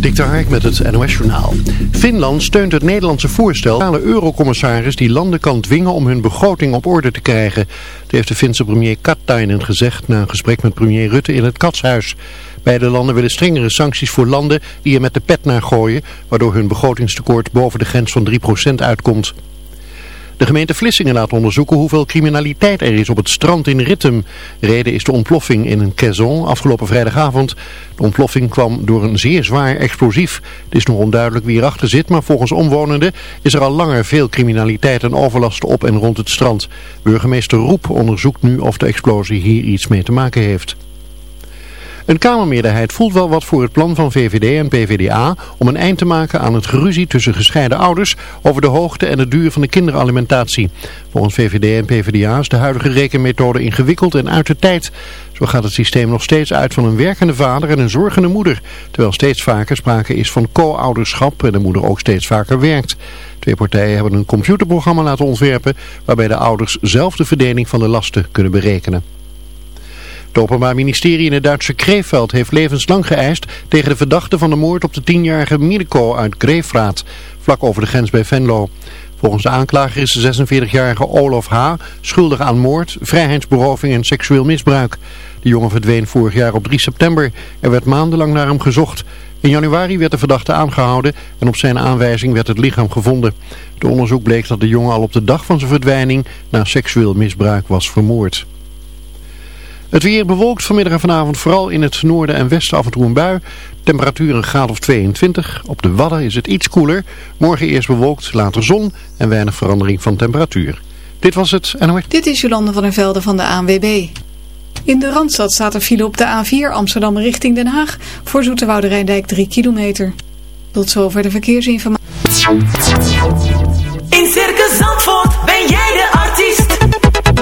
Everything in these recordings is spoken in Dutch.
Dik Hark met het NOS-journaal. Finland steunt het Nederlandse voorstel aan de eurocommissaris die landen kan dwingen om hun begroting op orde te krijgen. Dat heeft de Finse premier Katainen gezegd na een gesprek met premier Rutte in het Katshuis. Beide landen willen strengere sancties voor landen die er met de pet naar gooien, waardoor hun begrotingstekort boven de grens van 3% uitkomt. De gemeente Vlissingen laat onderzoeken hoeveel criminaliteit er is op het strand in Rittem. Reden is de ontploffing in een caisson afgelopen vrijdagavond. De ontploffing kwam door een zeer zwaar explosief. Het is nog onduidelijk wie erachter zit, maar volgens omwonenden is er al langer veel criminaliteit en overlast op en rond het strand. Burgemeester Roep onderzoekt nu of de explosie hier iets mee te maken heeft. Een Kamermeerderheid voelt wel wat voor het plan van VVD en PVDA om een eind te maken aan het geruzie tussen gescheiden ouders over de hoogte en de duur van de kinderalimentatie. Volgens VVD en PVDA is de huidige rekenmethode ingewikkeld en uit de tijd. Zo gaat het systeem nog steeds uit van een werkende vader en een zorgende moeder, terwijl steeds vaker sprake is van co-ouderschap en de moeder ook steeds vaker werkt. Twee partijen hebben een computerprogramma laten ontwerpen waarbij de ouders zelf de verdeling van de lasten kunnen berekenen. Het Openbaar Ministerie in het Duitse Kreeveld heeft levenslang geëist tegen de verdachte van de moord op de tienjarige Mirko uit Greefraad, vlak over de grens bij Venlo. Volgens de aanklager is de 46-jarige Olaf H. schuldig aan moord, vrijheidsberoving en seksueel misbruik. De jongen verdween vorig jaar op 3 september. Er werd maandenlang naar hem gezocht. In januari werd de verdachte aangehouden en op zijn aanwijzing werd het lichaam gevonden. Het onderzoek bleek dat de jongen al op de dag van zijn verdwijning na seksueel misbruik was vermoord. Het weer bewolkt vanmiddag en vanavond vooral in het noorden en westen af en toe een bui. Temperatuur een graad of 22. Op de Wadden is het iets koeler. Morgen eerst bewolkt, later zon en weinig verandering van temperatuur. Dit was het NOS. Dit is Jolande van der Velde van de ANWB. In de Randstad staat er file op de A4 Amsterdam richting Den Haag. Voor Zoeterwoude Rijndijk 3 kilometer. Tot zover de verkeersinformatie. In Circus Zandvoort ben jij de artiest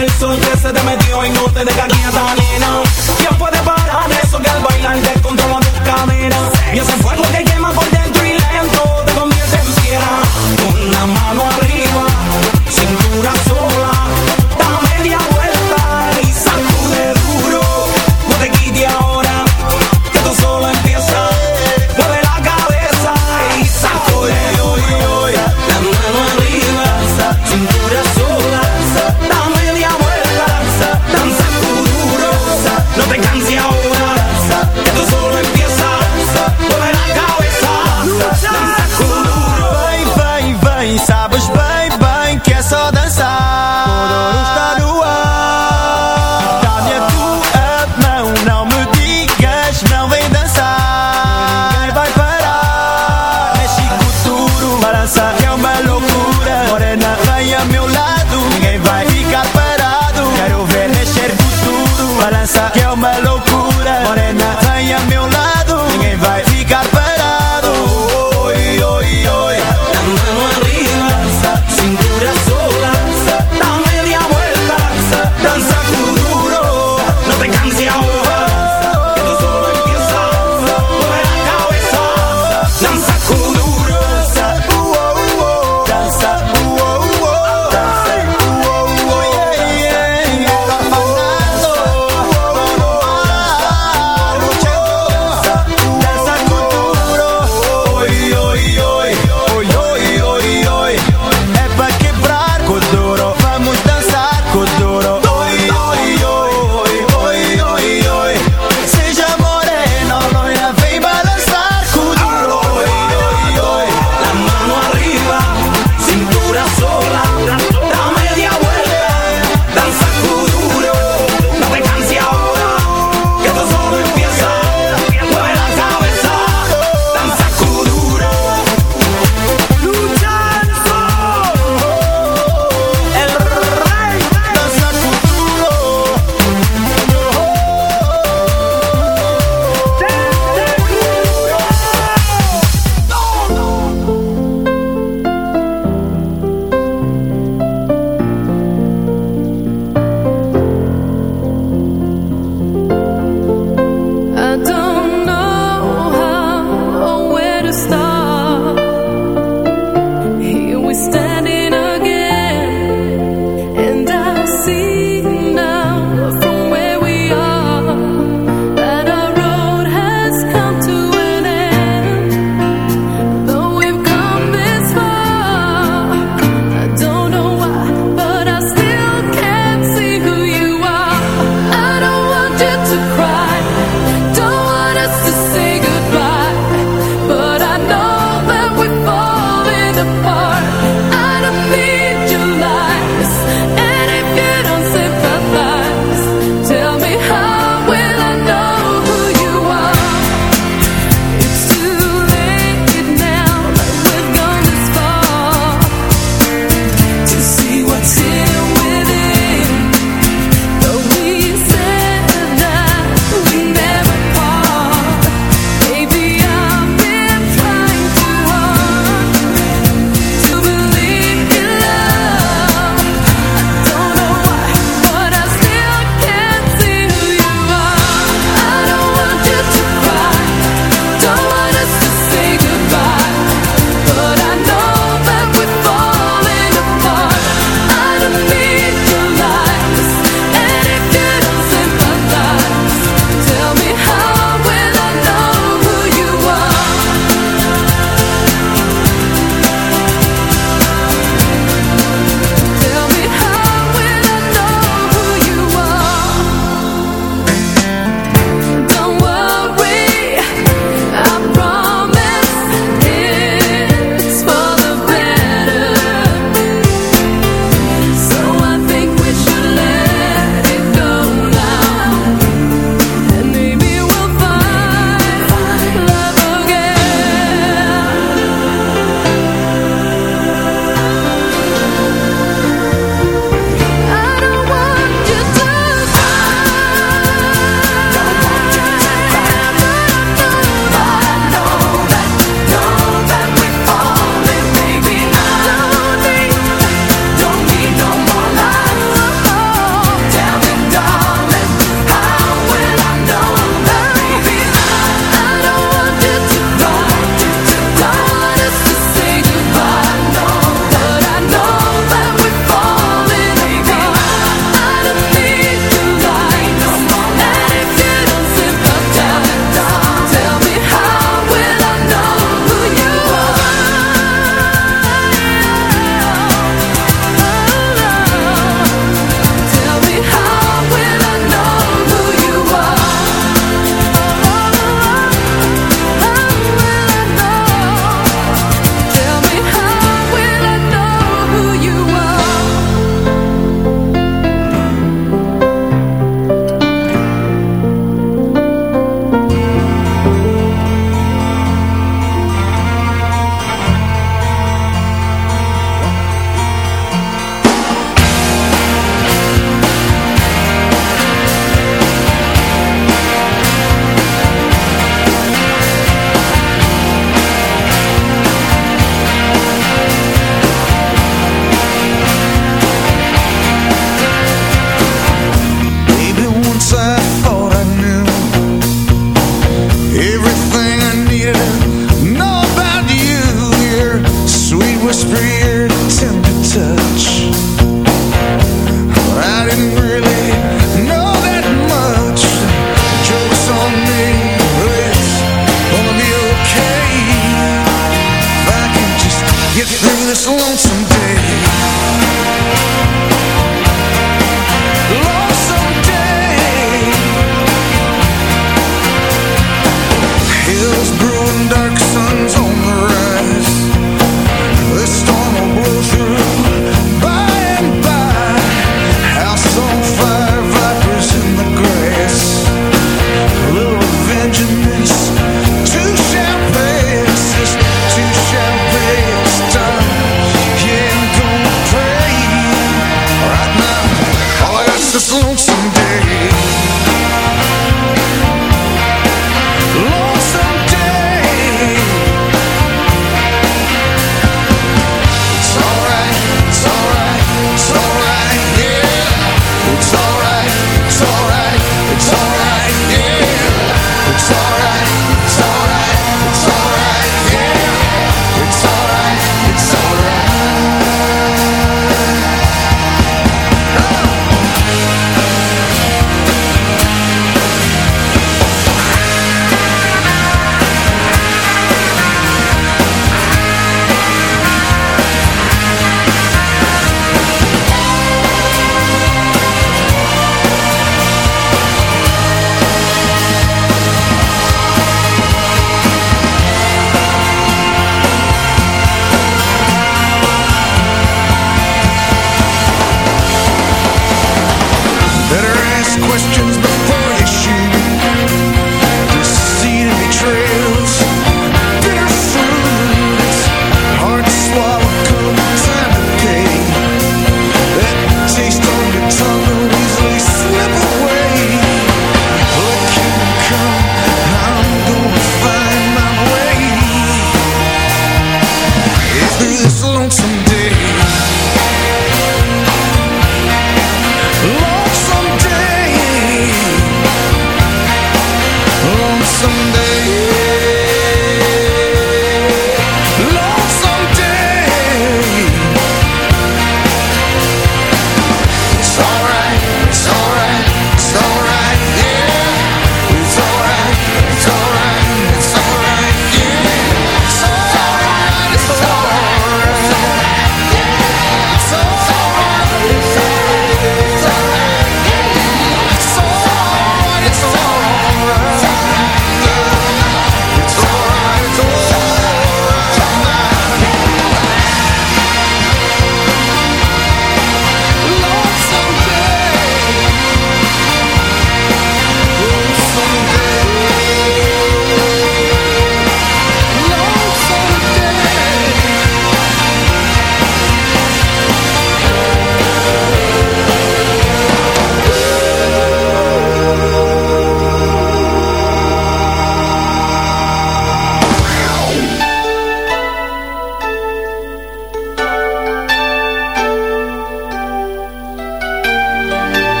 el sol que se te metió y no te deja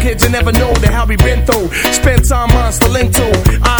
Kids, you never know the hell we been through. Spent time on link to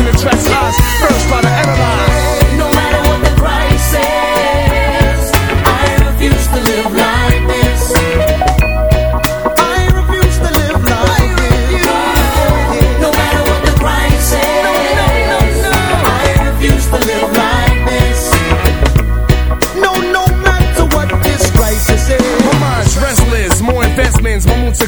attracts eyes, first try to analyze. No matter what the price is,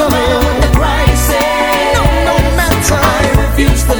No matter what the price is, no, no matter. I refuse to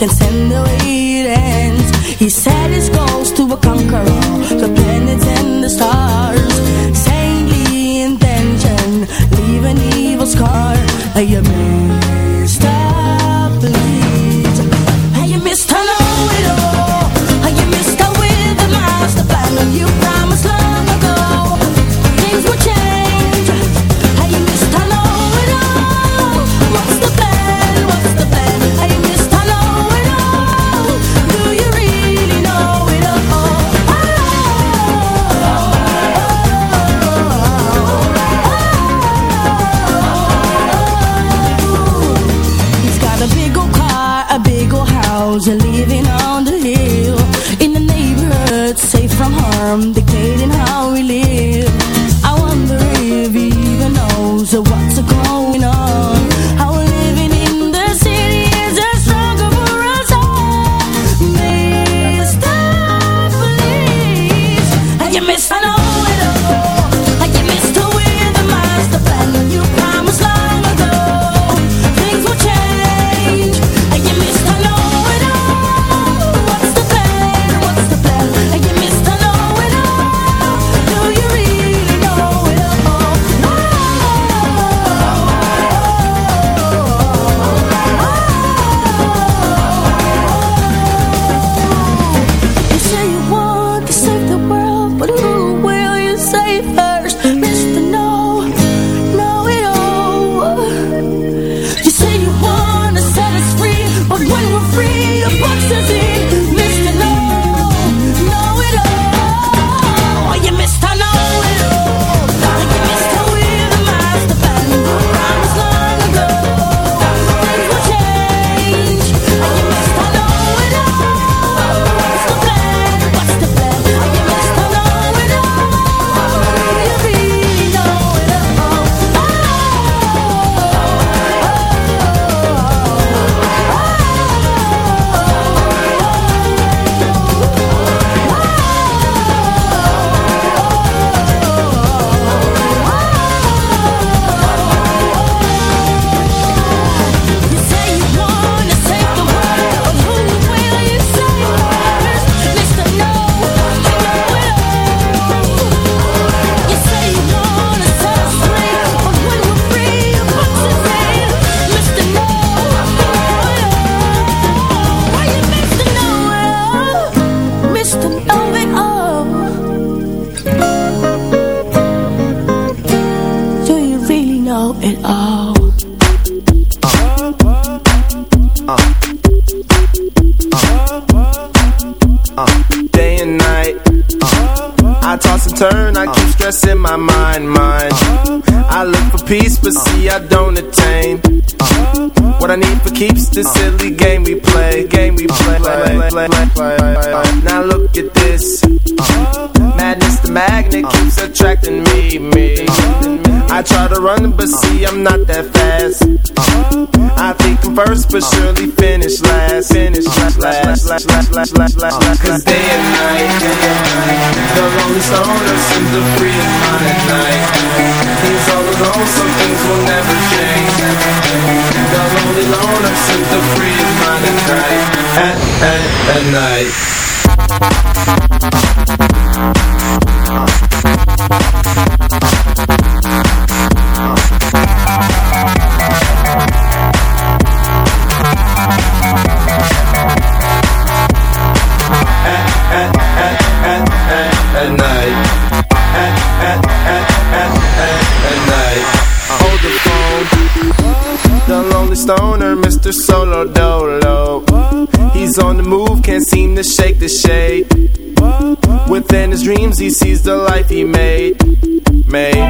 can send the way it ends. shade. Within his dreams, he sees the life he made. Made.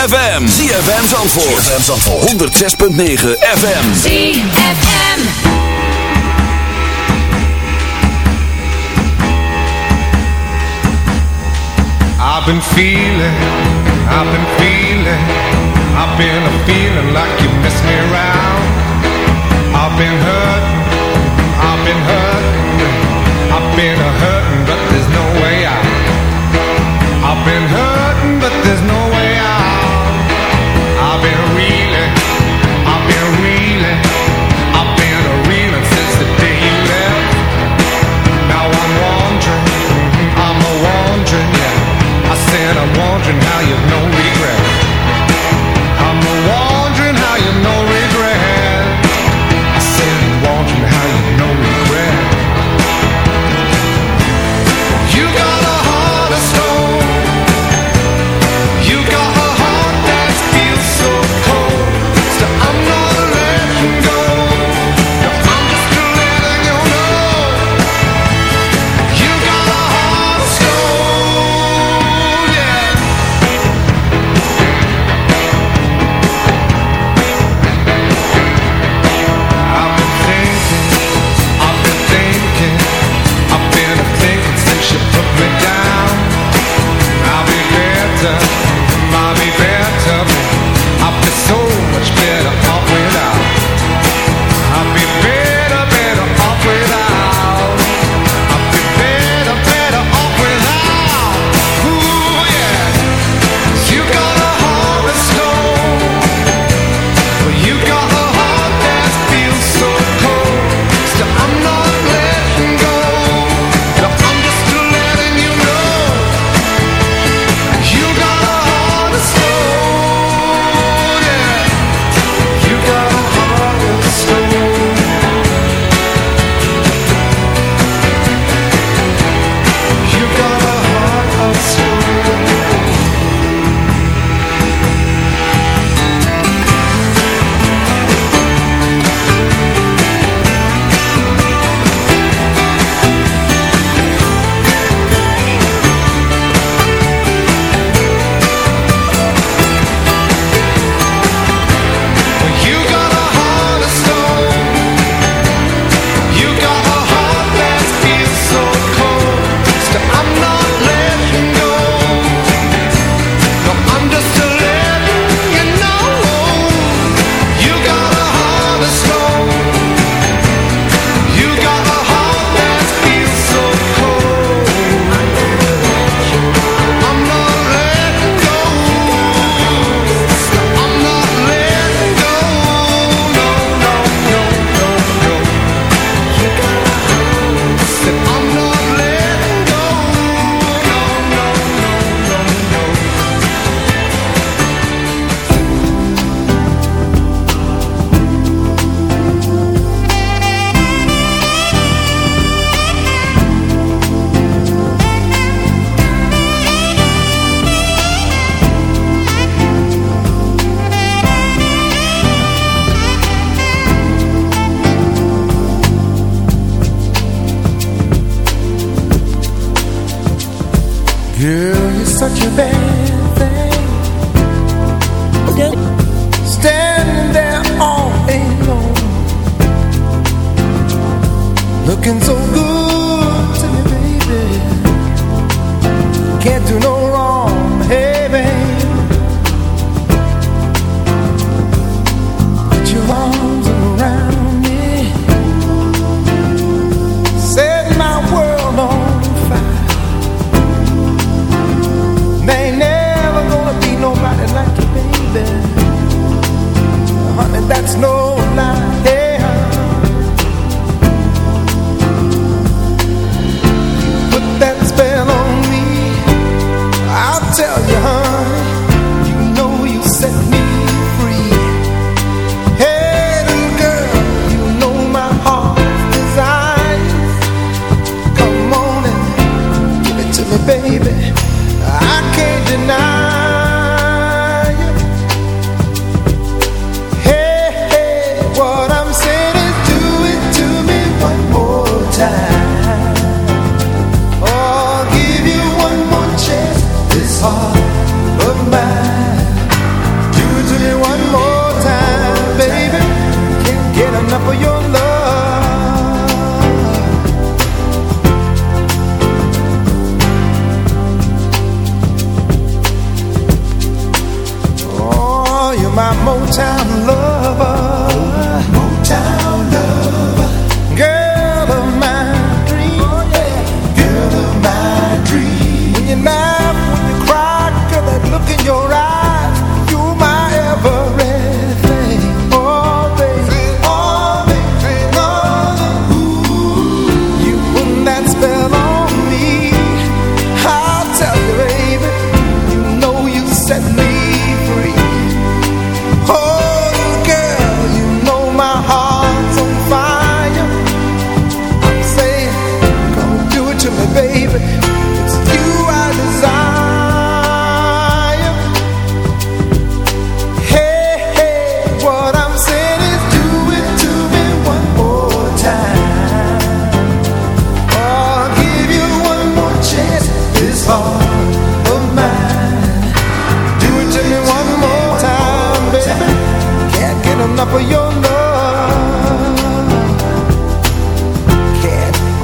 ZFM. ZFM Zandvoort. ZFM Zandvoort. 106.9 FM. ZFM. I've been feeling, I've been feeling, I've been a feeling like you missed me around. I've been hurt, I've been hurt, I've been a hurting, but there's no way out. I've been hurt.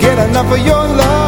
Get enough of your love.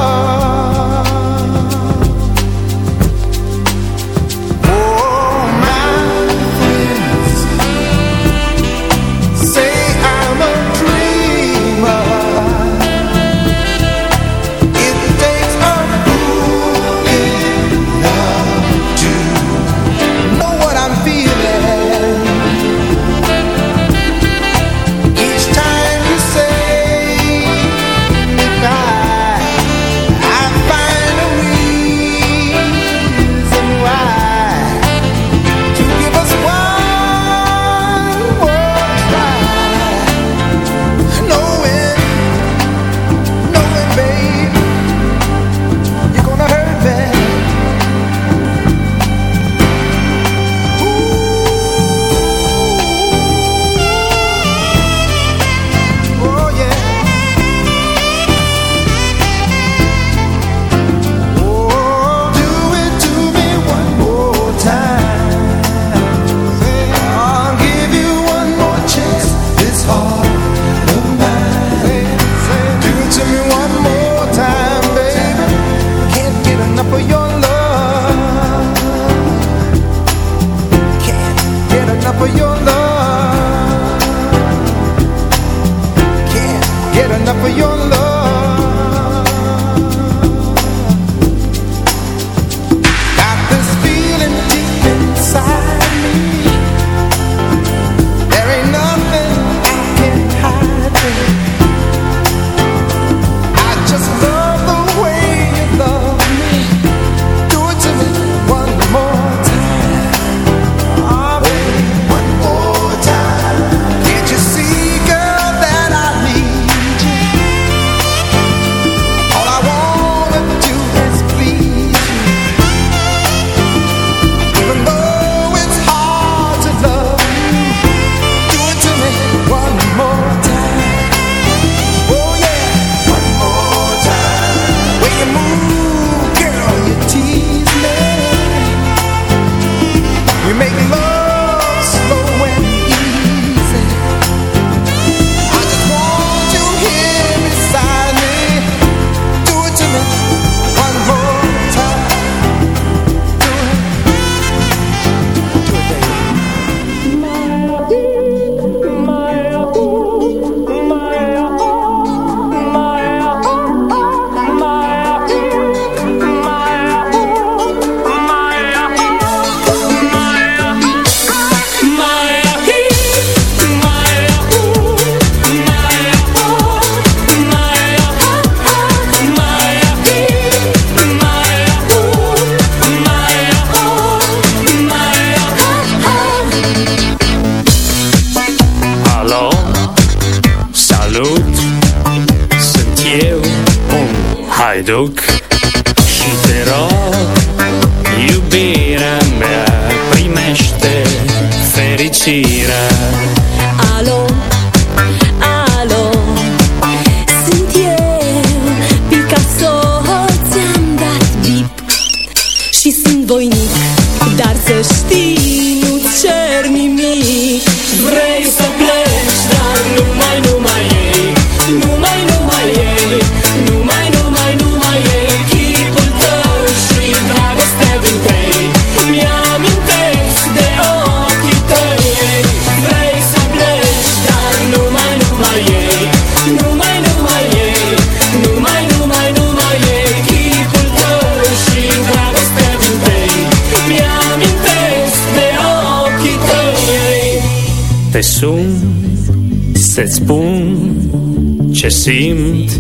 seemed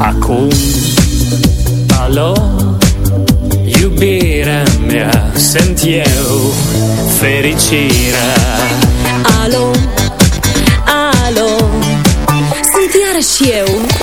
I alo, Allò iubirea mea Sunt eu Alo, alo Sunt iarăși eu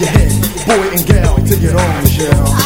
your head, boy and gal, take it on, Michelle.